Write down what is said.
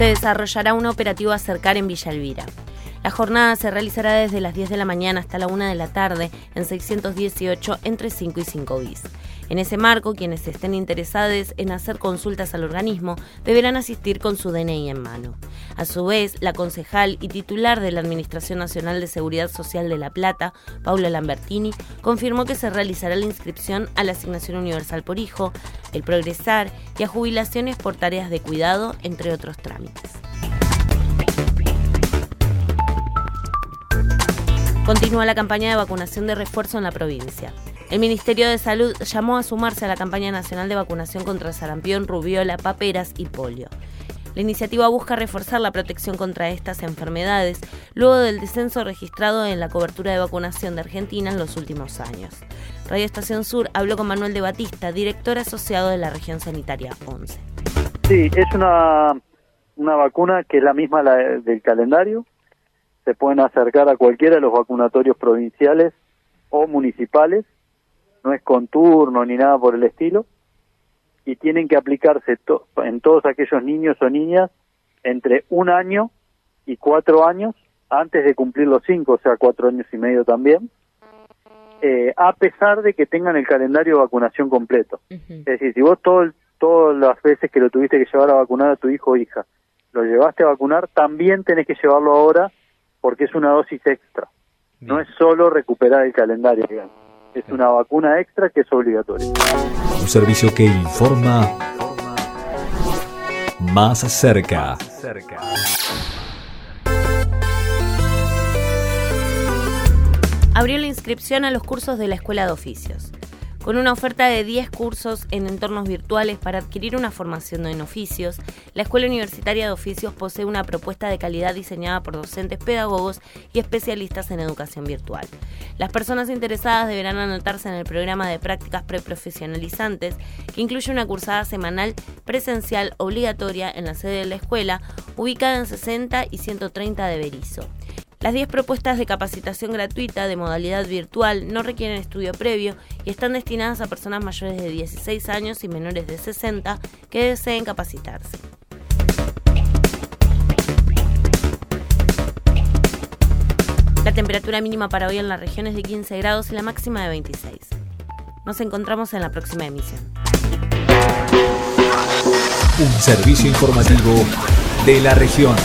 Se desarrollará un operativo acercar en Villa Elvira. La jornada se realizará desde las 10 de la mañana hasta la 1 de la tarde en 618 entre 5 y 5 bis. En ese marco, quienes estén interesados en hacer consultas al organismo deberán asistir con su DNI en mano. A su vez, la concejal y titular de la Administración Nacional de Seguridad Social de La Plata, Paula Lambertini, confirmó que se realizará la inscripción a la asignación universal por hijo, el progresar y a jubilaciones por tareas de cuidado, entre otros trámites. Continúa la campaña de vacunación de refuerzo en la provincia. El Ministerio de Salud llamó a sumarse a la campaña nacional de vacunación contra sarampión, rubiola, paperas y polio. La iniciativa busca reforzar la protección contra estas enfermedades luego del descenso registrado en la cobertura de vacunación de Argentina en los últimos años. Radio Estación Sur habló con Manuel de Batista, director asociado de la región sanitaria 11. Sí, es una, una vacuna que es la misma del calendario. Se pueden acercar a cualquiera de los vacunatorios provinciales o municipales. No es con turno ni nada por el estilo. Y tienen que aplicarse en todos aquellos niños o niñas entre un año y cuatro años antes de cumplir los cinco, o sea, cuatro años y medio también eh, a pesar de que tengan el calendario de vacunación completo. Es decir, si vos todo, todas las veces que lo tuviste que llevar a vacunar a tu hijo o hija, lo llevaste a vacunar, también tenés que llevarlo ahora porque es una dosis extra. No es solo recuperar el calendario, digamos. Es una vacuna extra que es obligatoria. Servicio que informa más cerca. abrió la inscripción a los cursos de la Escuela de Oficios. Con una oferta de 10 cursos en entornos virtuales para adquirir una formación en oficios, la Escuela Universitaria de Oficios posee una propuesta de calidad diseñada por docentes, pedagogos y especialistas en educación virtual. Las personas interesadas deberán anotarse en el programa de prácticas preprofesionalizantes, que incluye una cursada semanal presencial obligatoria en la sede de la escuela, ubicada en 60 y 130 de Berizo. Las 10 propuestas de capacitación gratuita de modalidad virtual no requieren estudio previo y están destinadas a personas mayores de 16 años y menores de 60 que deseen capacitarse. La temperatura mínima para hoy en la región es de 15 grados y la máxima de 26. Nos encontramos en la próxima emisión. Un servicio informativo de la región.